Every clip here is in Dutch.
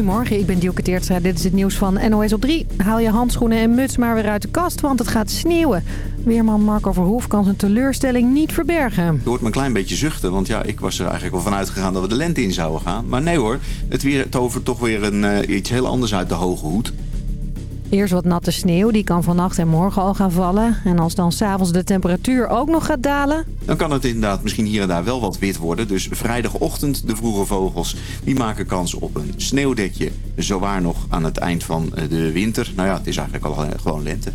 Goedemorgen, ik ben Dielke Teertstra. Dit is het nieuws van NOS op 3. Haal je handschoenen en muts maar weer uit de kast, want het gaat sneeuwen. Weerman Marco Verhoef kan zijn teleurstelling niet verbergen. Je hoort me een klein beetje zuchten, want ja, ik was er eigenlijk wel van uitgegaan dat we de lente in zouden gaan. Maar nee hoor, het weer tovert toch weer een, uh, iets heel anders uit de hoge hoed. Eerst wat natte sneeuw, die kan vannacht en morgen al gaan vallen. En als dan s'avonds de temperatuur ook nog gaat dalen... Dan kan het inderdaad misschien hier en daar wel wat wit worden. Dus vrijdagochtend de vroege vogels, die maken kans op een sneeuwdekje. Zowaar nog aan het eind van eh, de winter. Nou ja, het is eigenlijk al eh, gewoon lente.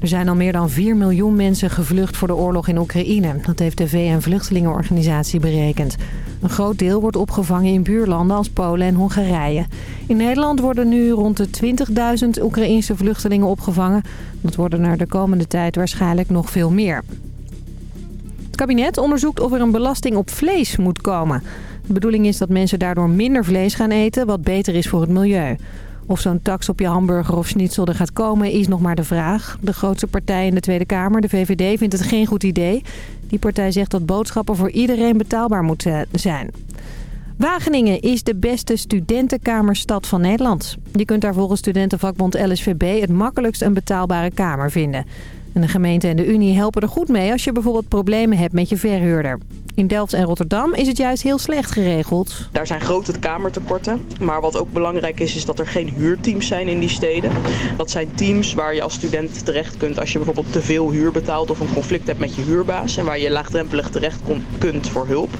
Er zijn al meer dan 4 miljoen mensen gevlucht voor de oorlog in Oekraïne. Dat heeft de VN-vluchtelingenorganisatie berekend. Een groot deel wordt opgevangen in buurlanden als Polen en Hongarije. In Nederland worden nu rond de 20.000 Oekraïnse vluchtelingen opgevangen. Dat worden er de komende tijd waarschijnlijk nog veel meer. Het kabinet onderzoekt of er een belasting op vlees moet komen. De bedoeling is dat mensen daardoor minder vlees gaan eten, wat beter is voor het milieu. Of zo'n tax op je hamburger of schnitzel er gaat komen is nog maar de vraag. De grootste partij in de Tweede Kamer, de VVD, vindt het geen goed idee. Die partij zegt dat boodschappen voor iedereen betaalbaar moeten zijn. Wageningen is de beste studentenkamerstad van Nederland. Je kunt daar volgens studentenvakbond LSVB het makkelijkst een betaalbare kamer vinden. En de gemeente en de Unie helpen er goed mee als je bijvoorbeeld problemen hebt met je verhuurder. In Delft en Rotterdam is het juist heel slecht geregeld. Daar zijn grote kamertekorten. Maar wat ook belangrijk is, is dat er geen huurteams zijn in die steden. Dat zijn teams waar je als student terecht kunt als je bijvoorbeeld te veel huur betaalt of een conflict hebt met je huurbaas. En waar je laagdrempelig terecht kunt voor hulp.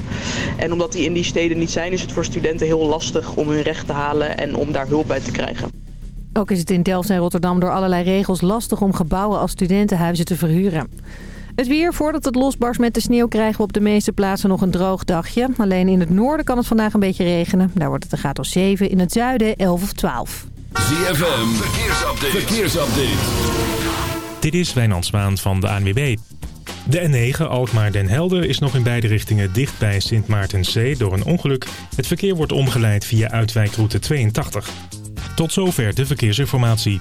En omdat die in die steden niet zijn, is het voor studenten heel lastig om hun recht te halen en om daar hulp bij te krijgen. Ook is het in Delft en Rotterdam door allerlei regels lastig om gebouwen als studentenhuizen te verhuren. Het weer, voordat het losbarst met de sneeuw krijgen we op de meeste plaatsen nog een droog dagje. Alleen in het noorden kan het vandaag een beetje regenen. Daar wordt het een graad of 7, in het zuiden 11 of 12. ZFM, verkeersupdate. verkeersupdate. Dit is Wijnand Zwaan van de ANWB. De N9 Alkmaar-Den Helder is nog in beide richtingen dicht bij Sint Maartenzee door een ongeluk. Het verkeer wordt omgeleid via uitwijkroute 82. Tot zover de verkeersinformatie.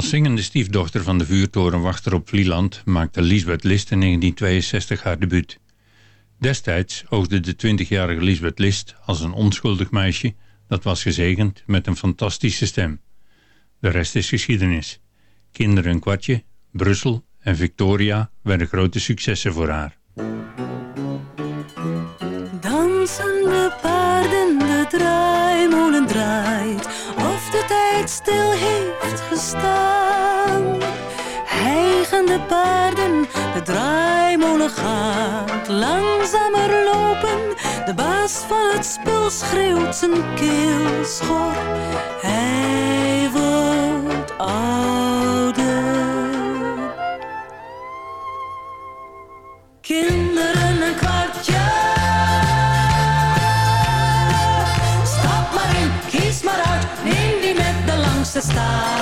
Als zingende stiefdochter van de vuurtorenwachter op Vlieland maakte Lisbeth List in 1962 haar debuut. Destijds oogde de 20-jarige Lisbeth List als een onschuldig meisje dat was gezegend met een fantastische stem. De rest is geschiedenis. Kinderen een kwartje, Brussel en Victoria werden grote successen voor haar. Dansende paarden, de draaimolen draait, stil heeft gestaan. Hijgende paarden, de draaimolen gaat langzamer lopen. De baas van het spul schreeuwt zijn keel schor. Hij wordt ouder. De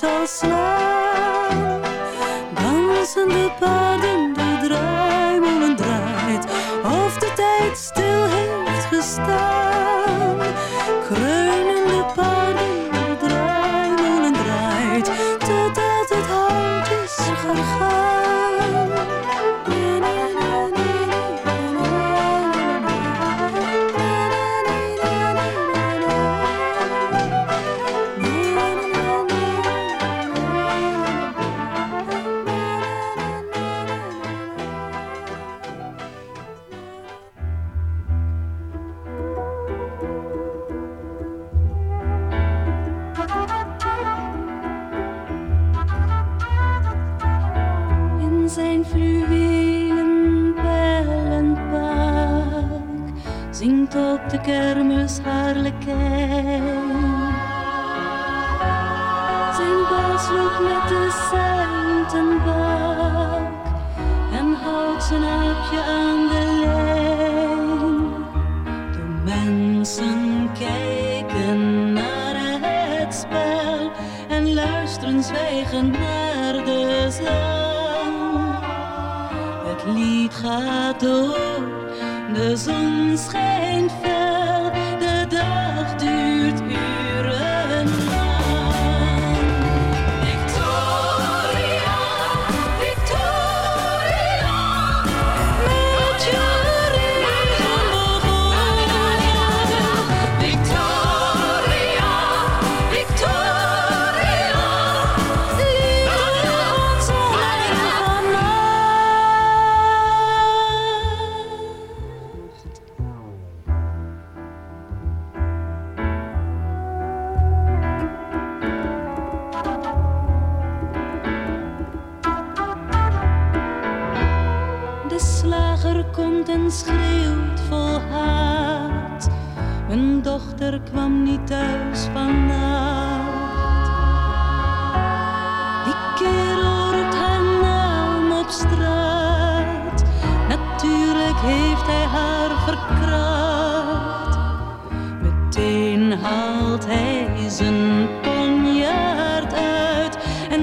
so slow, bouncing the body.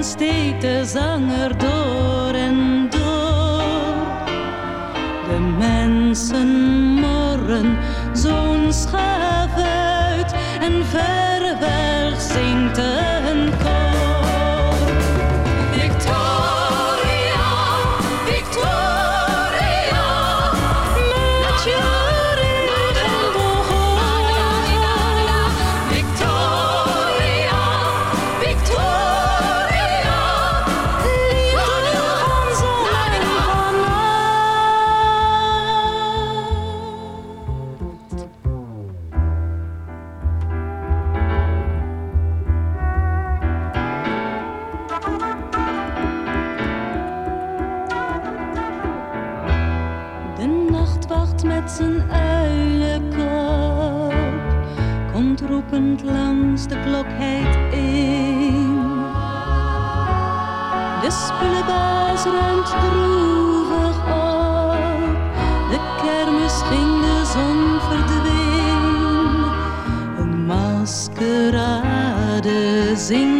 steekt de zanger door en door. De mensen morren zo'n schaar. De kermis ging, de zon verdween. Een maskerade zingt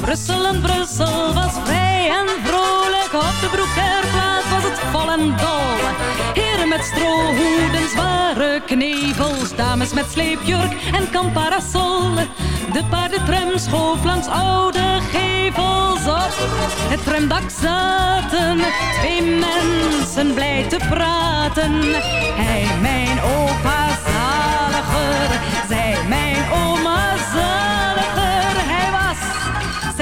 Brussel en Brussel was vrij en vrolijk. Op de Broekerplaats was het vol en dol. Heren met strohoeden, zware knevels. Dames met sleepjurk en kamparasol. De paardentram schoof langs oude gevels op. Het tramdak zaten twee mensen blij te praten. Hij, mijn opa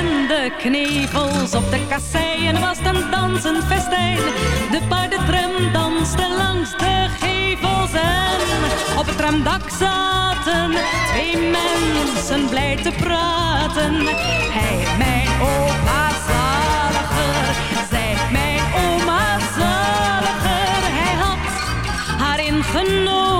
en de knevels op de kasseien was een dansend festijn. De paardentram danste langs de gevels en op het tramdak zaten twee mensen blij te praten. Hij, mijn opa zaliger, zij, mijn oma zaliger. Hij had haar ingenomen,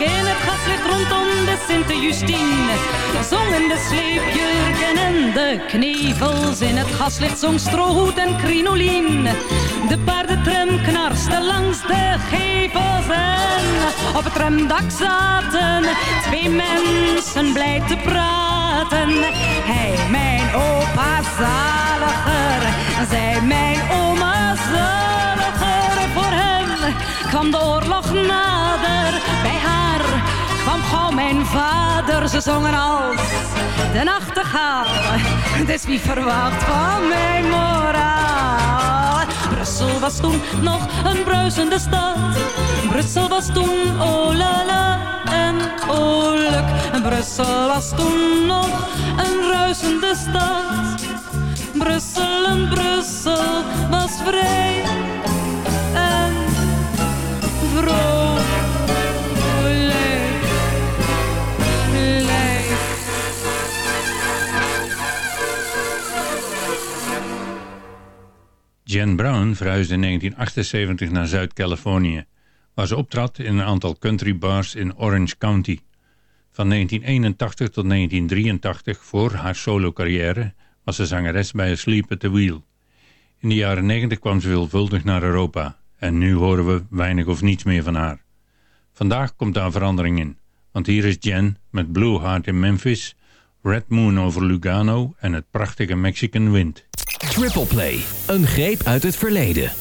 in het gaslicht rondom de Sint-Justine. Zongen de sleepjurken en de knevels in het gaslicht zong strohoed en crinolien. De paardentram knarste langs de gevels en op het tramdak zaten twee mensen blij te praten. Hij, mijn opa zaliger, zij, mijn oma zaliger. Voor hem kwam de oorlog nader, bij haar kwam gauw mijn vader. Ze zongen als de nachtegaal, dus wie verwacht van mijn moraal? Brussel was toen nog een bruisende stad. Brussel was toen oh la la en oh luk. Brussel was toen nog een ruisende stad. Brussel en Brussel was vrij en vrolijk. Jen Brown verhuisde in 1978 naar Zuid-Californië, waar ze optrad in een aantal country bars in Orange County. Van 1981 tot 1983, voor haar solo-carrière, was ze zangeres bij Sleep at the Wheel. In de jaren 90 kwam ze veelvuldig naar Europa en nu horen we weinig of niets meer van haar. Vandaag komt daar verandering in, want hier is Jen met Blue Heart in Memphis, Red Moon over Lugano en het prachtige Mexican Wind. Triple Play, een greep uit het verleden.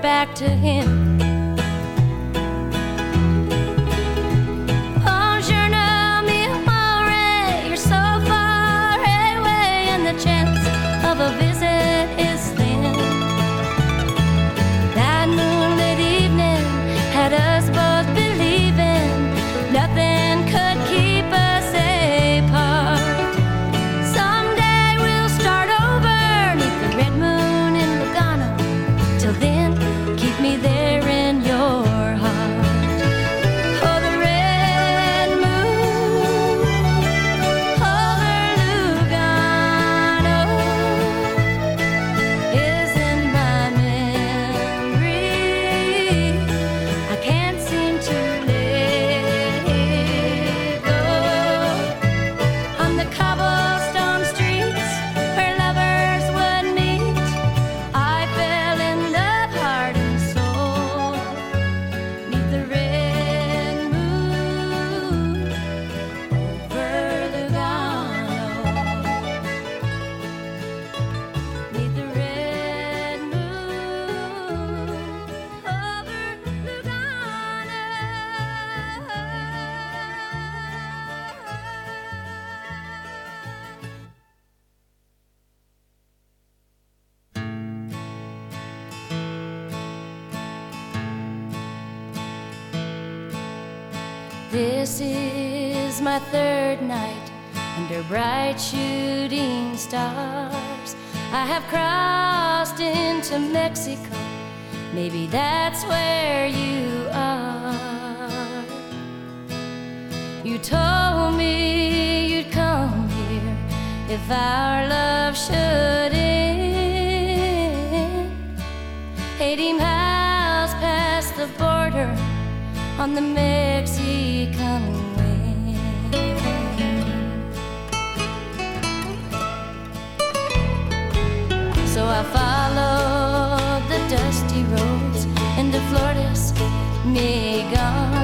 back to him. stars. I have crossed into Mexico. Maybe that's where you are. You told me you'd come here if our love should end. Eighty miles past the border on the Mexican I followed the dusty roads and the flores me gone.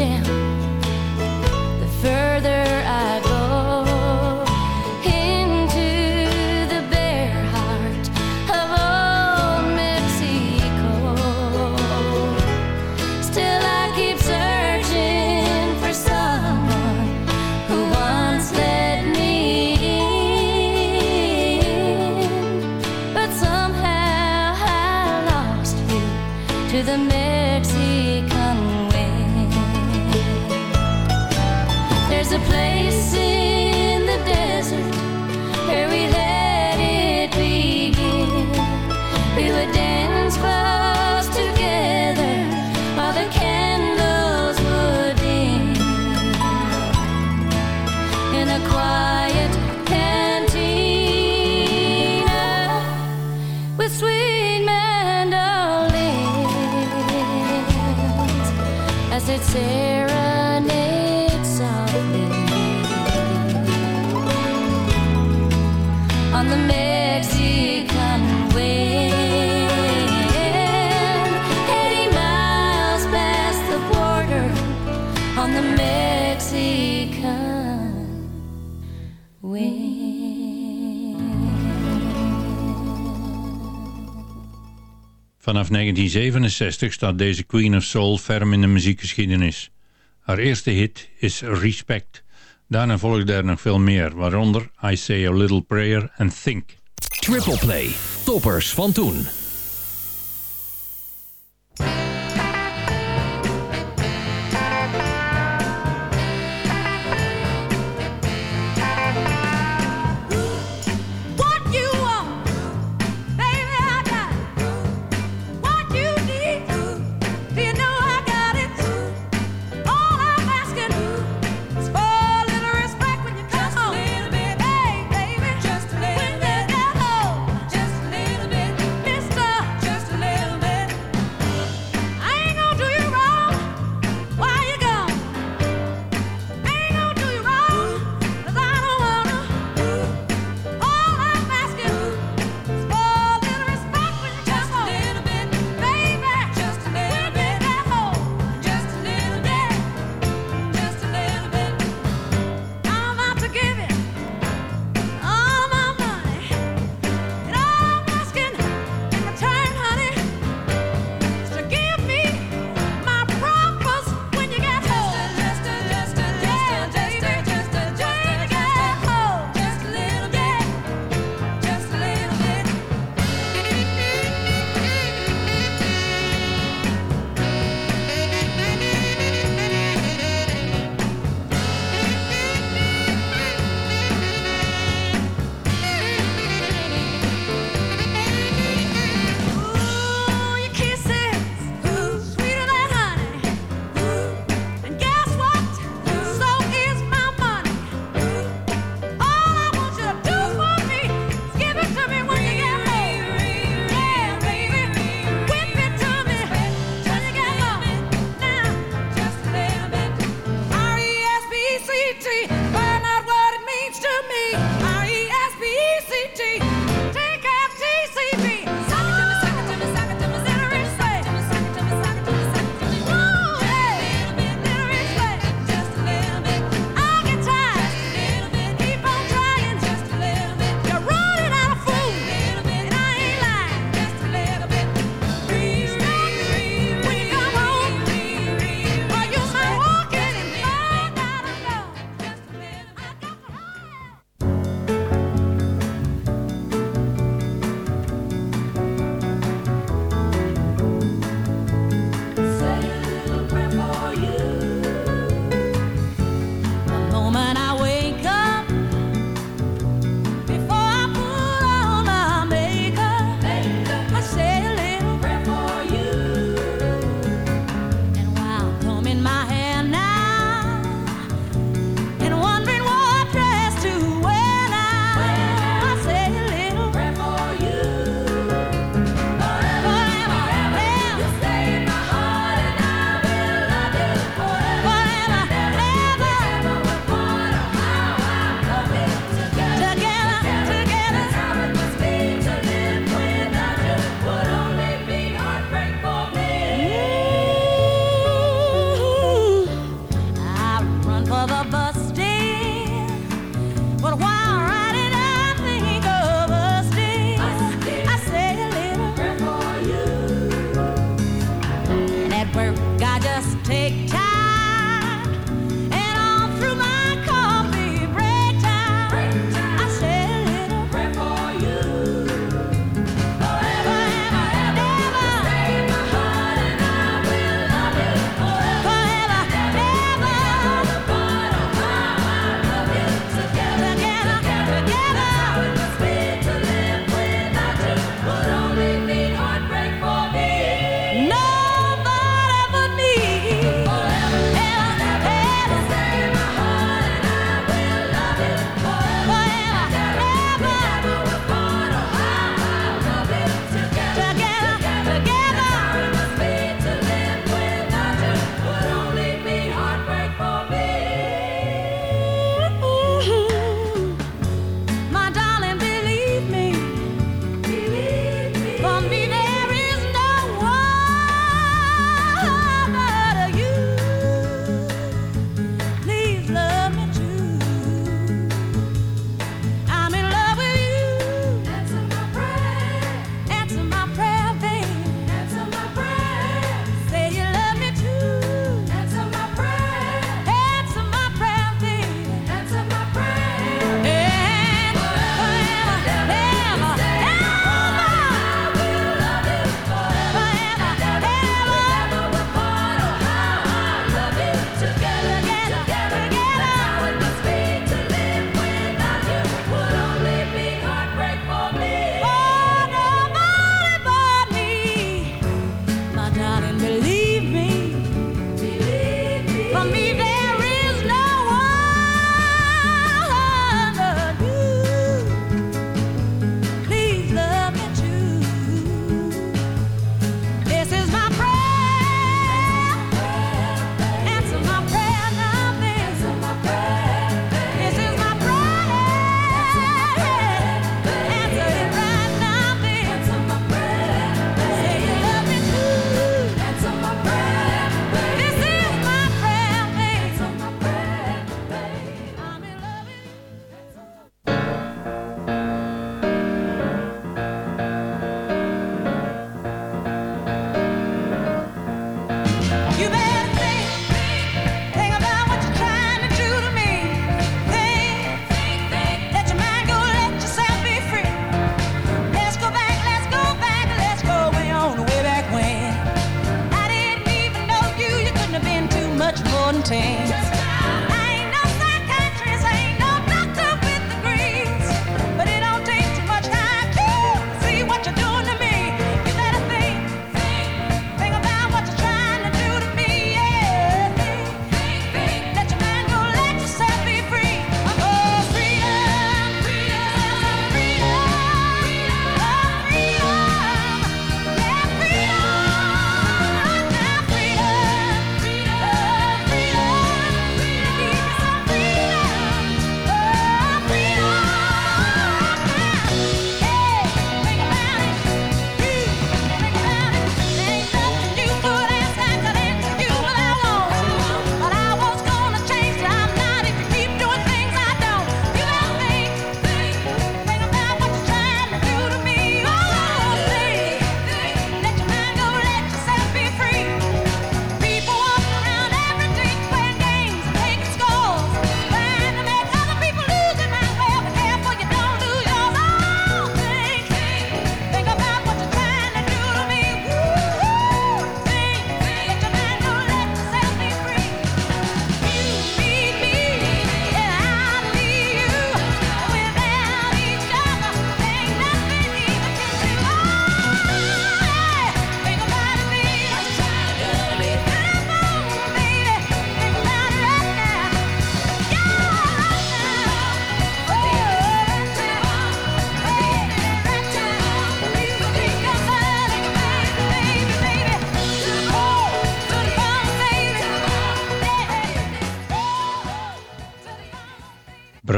down. 1967 staat deze Queen of Soul ferm in de muziekgeschiedenis. Haar eerste hit is Respect. Daarna volgden er nog veel meer, waaronder I Say a Little Prayer and Think. Triple Play, toppers van toen.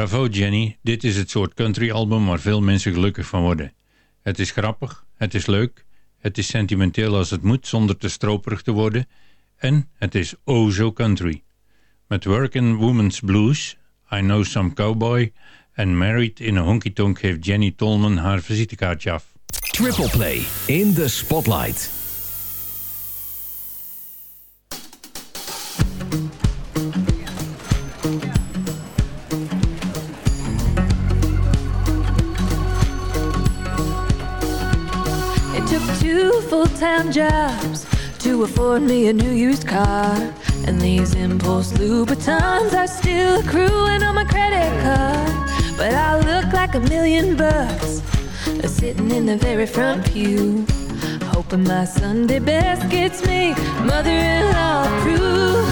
Bravo Jenny, dit is het soort country album waar veel mensen gelukkig van worden. Het is grappig, het is leuk, het is sentimenteel als het moet zonder te stroperig te worden en het is oh zo country. Met Workin' Woman's Blues, I Know Some Cowboy en Married in a Honky Tonk geeft Jenny Tolman haar visitekaartje af. Triple Play in the Spotlight. Full-time jobs to afford me a new used car. And these impulse Louboutins are still accruing on my credit card. But I look like a million bucks sitting in the very front pew. Hoping my Sunday best gets me mother-in-law approved.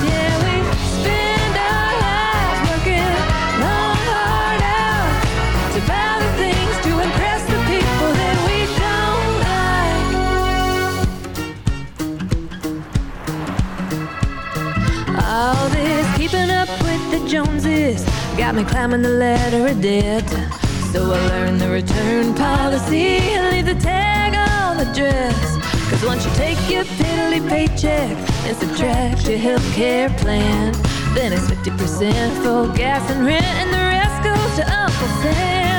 All this keeping up with the Joneses got me climbing the ladder of debt. So I learned the return policy and leave the tag on the dress. Cause once you take your piddly paycheck and subtract your health care plan, then it's 50% for gas and rent, and the rest goes to Uncle Sam.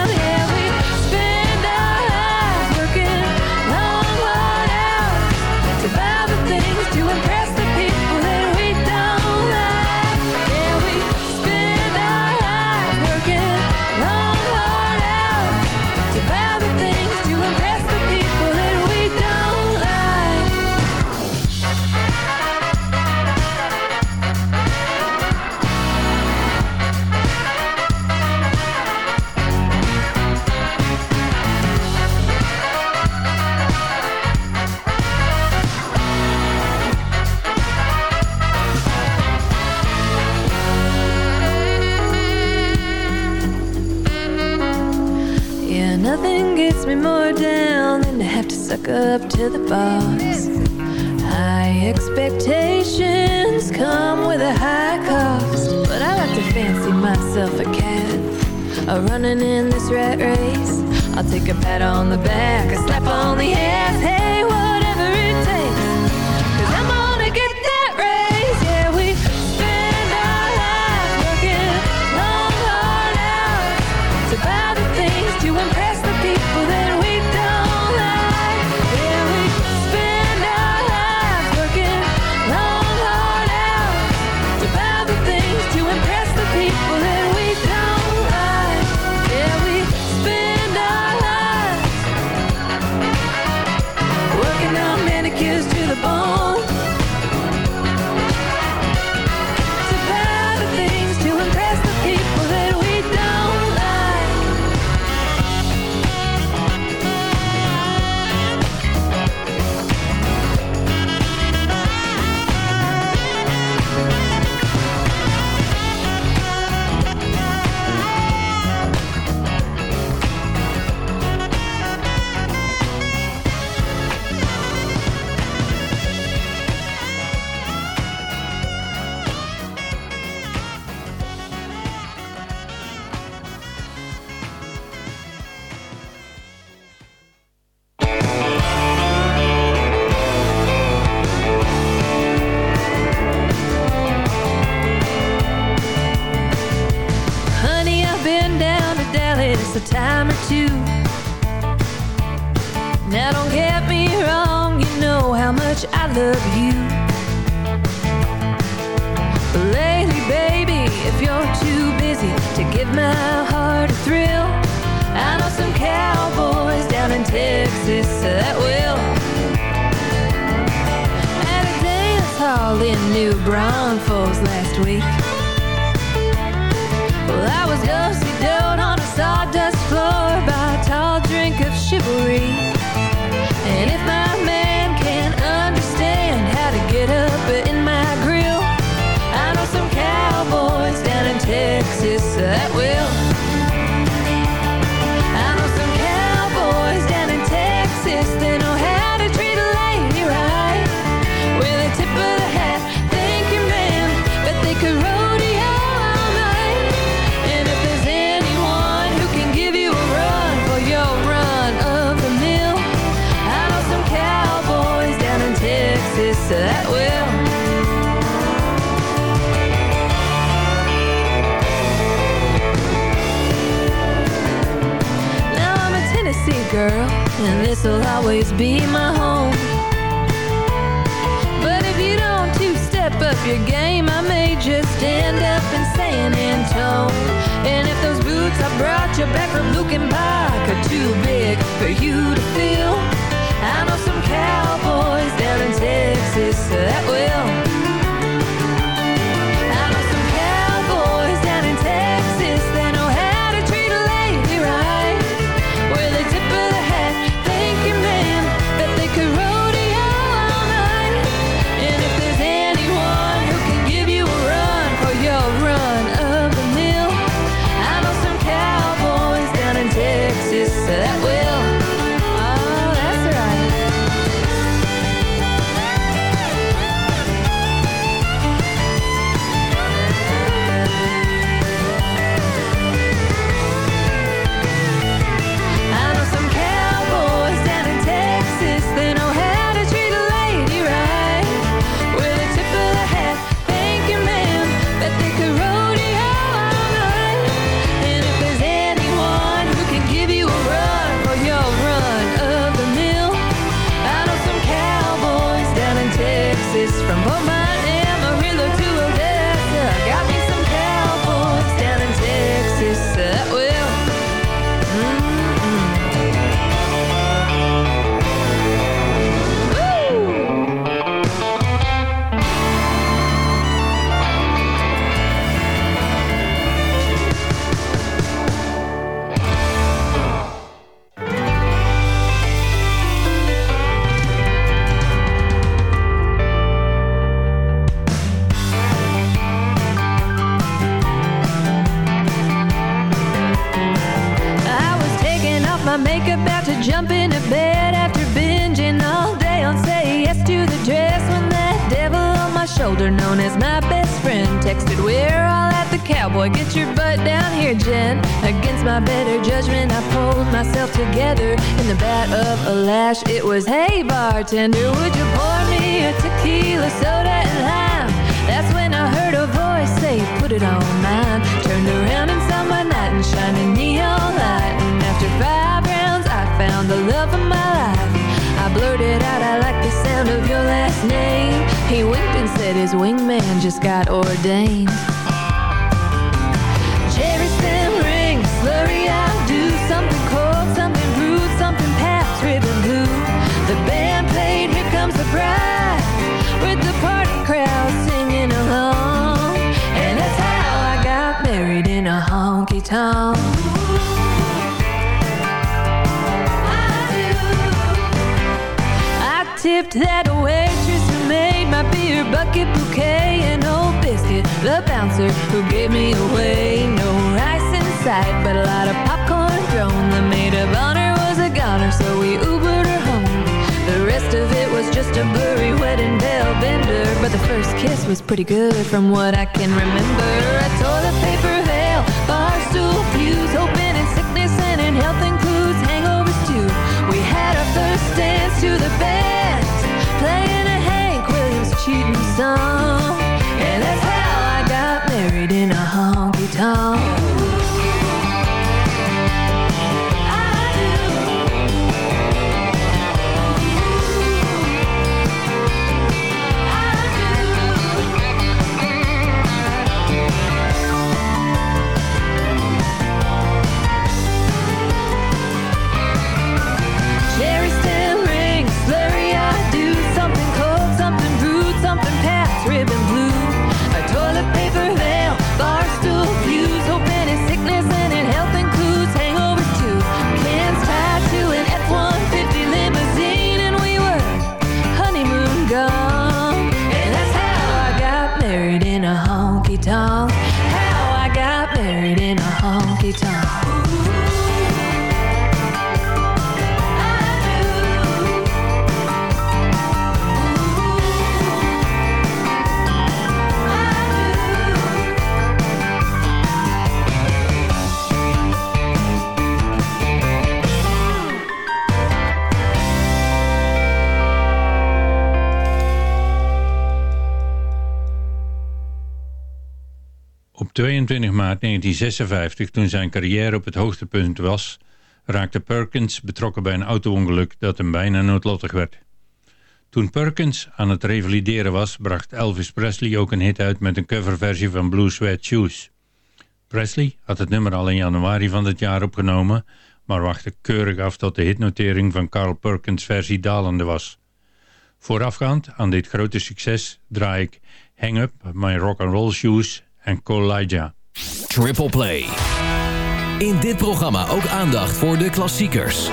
Gets me more down than to have to suck up to the boss. High expectations come with a high cost, but I like to fancy myself a cat. A running in this rat race. I'll take a pat on the back, a slap on the ass. always be my home. But if you don't two-step up your game, I may just end up in San Antonio. And if those boots I brought you back from Lucan Park are too big for you to fill, I know some cowboys down in Texas that will. bartender, would you pour me a tequila, soda, and lime? That's when I heard a voice say, put it on mine. Turned around and saw my night and shining neon light. And after five rounds, I found the love of my life. I blurted out, I like the sound of your last name. He winked and said his wingman just got ordained. dancer who gave me away. No rice in sight, but a lot of popcorn thrown. The maid of honor was a goner, so we Ubered her home. The rest of it was just a blurry wedding bell bender, but the first kiss was pretty good from what I can remember. I told her 22 maart 1956, toen zijn carrière op het hoogtepunt was, raakte Perkins betrokken bij een auto-ongeluk dat hem bijna noodlottig werd. Toen Perkins aan het revalideren was, bracht Elvis Presley ook een hit uit met een coverversie van Blue Sweat Shoes. Presley had het nummer al in januari van dit jaar opgenomen, maar wachtte keurig af tot de hitnotering van Carl Perkins' versie dalende was. Voorafgaand aan dit grote succes draai ik Hang Up My Rock and Roll Shoes en Colija. Triple Play. In dit programma ook aandacht voor de klassiekers.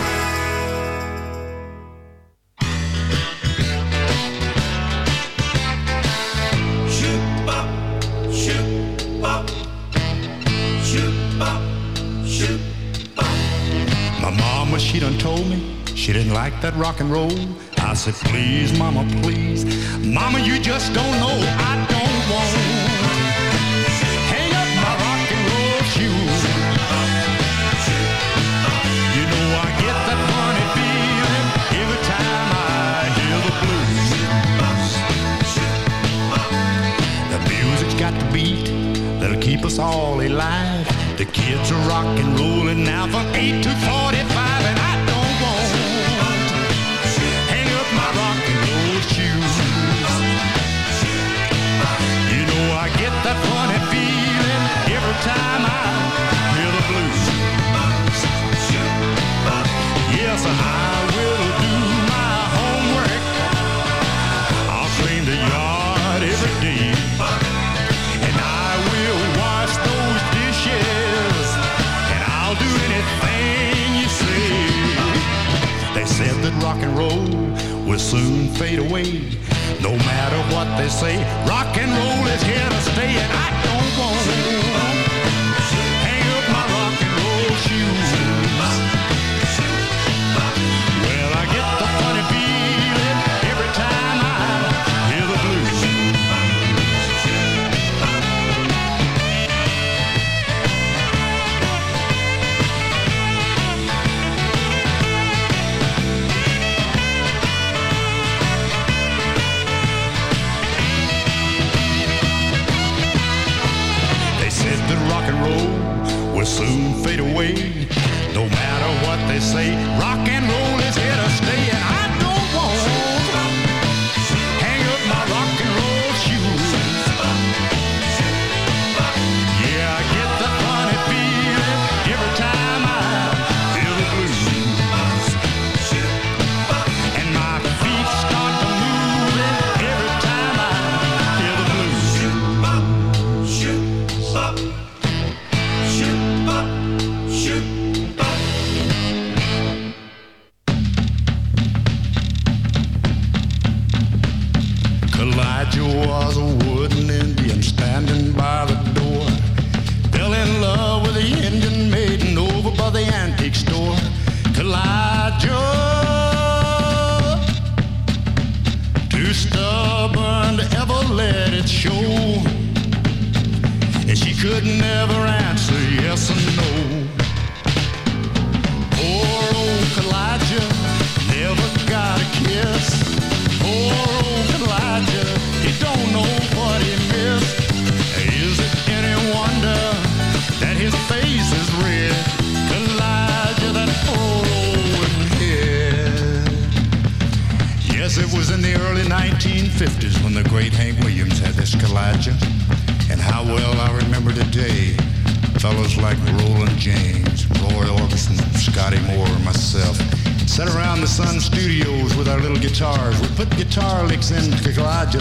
My mama, she done told me she didn't like that rock and roll. I said, please, mama, please. Mama, you just don't know I don't want. All alive. The kids are rock and rolling now from 8 to 45 and I don't want to hang up my rock and roll shoes. You know I get that funny feeling every time I hear the blues. Yes, I rock and roll will soon fade away. No matter what they say, rock and roll is here to stay. And I don't want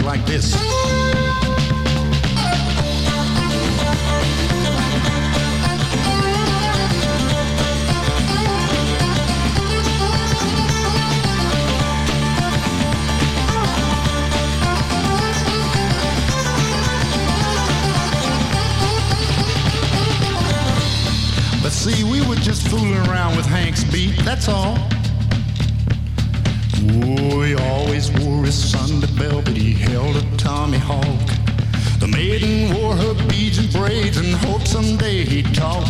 like this. But see, we were just fooling around with Hank's beat, that's all. Oh, he always wore his Sunday belt, but he held a Tommy Hawk. The maiden wore her beads and braids and hoped someday he'd talk.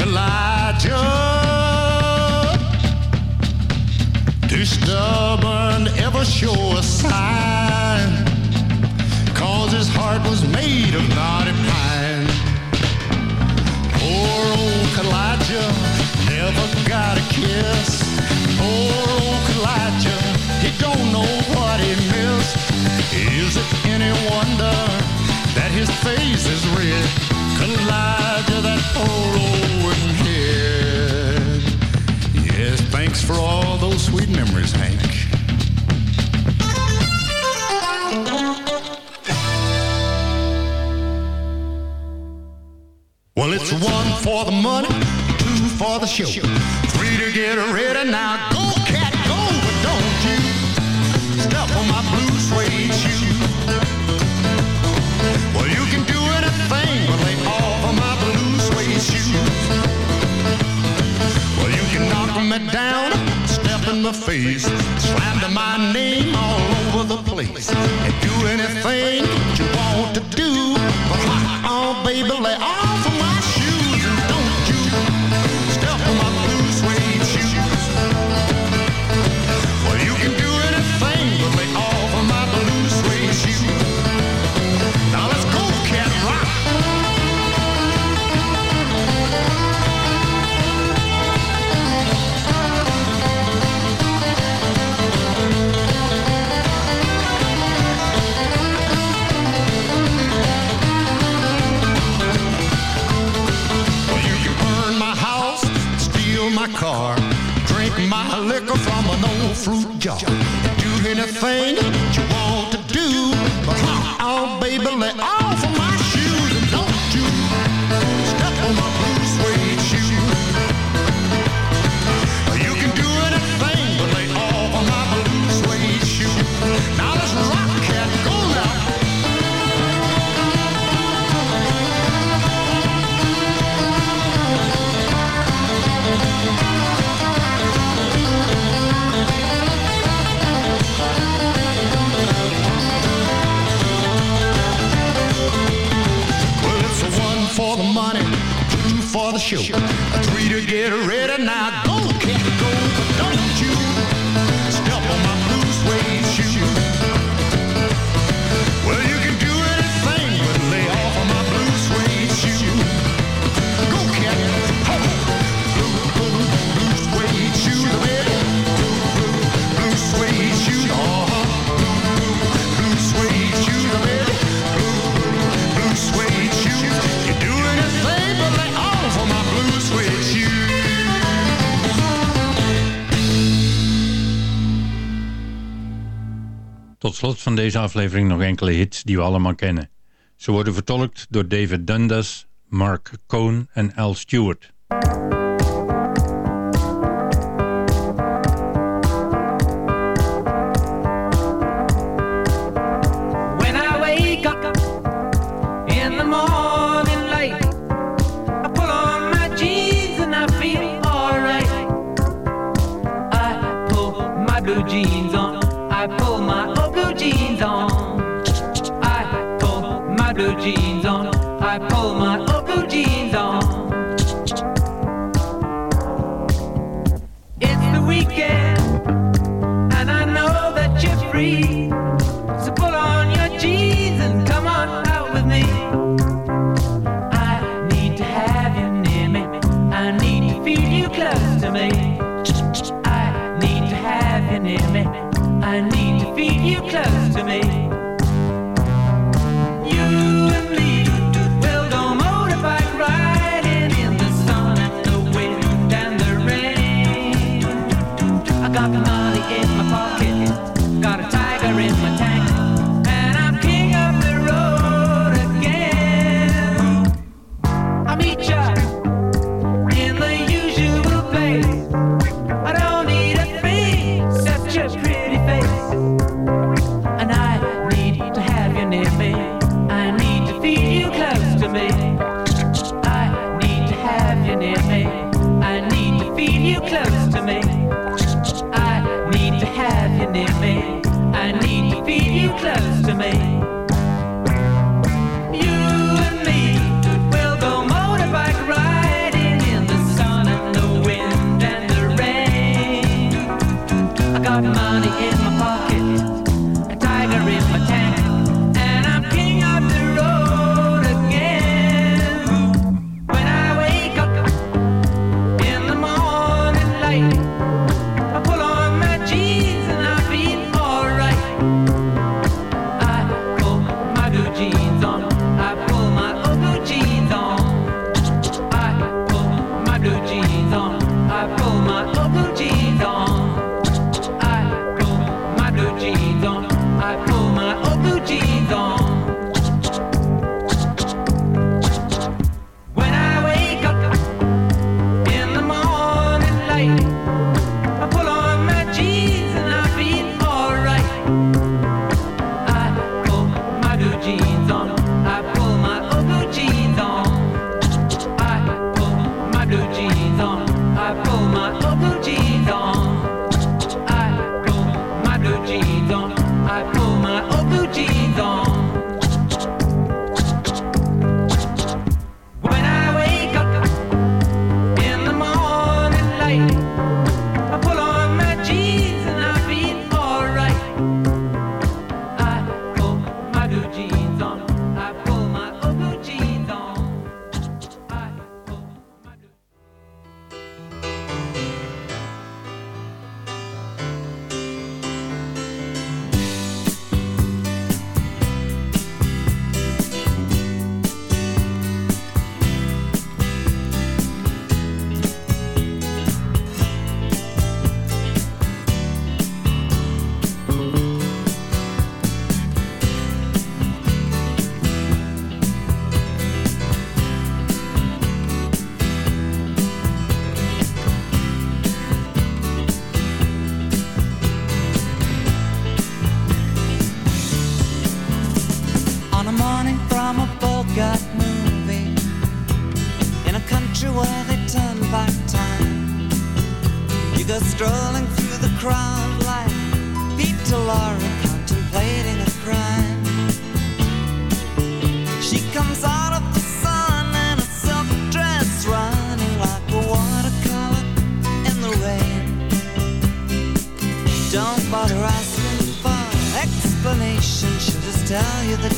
Elijah, too stubborn to ever show a sign. Cause his heart was made of knotty pine. Poor old Elijah never got a kiss he don't know what he missed. Is it any wonder that his face is red? Collide to that poor old head. Yes, thanks for all those sweet memories, Hank. Well, it's one for the money, two for the show, three to get ready now. persuade you. Well, you can do anything but lay off of my blue suede shoes. Well, you can knock me down, step in my face, slander my name all over the place, and do anything you want to do. But, oh, baby, lay off. deze aflevering nog enkele hits die we allemaal kennen. Ze worden vertolkt door David Dundas, Mark Cohn en Al Stewart.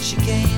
she came.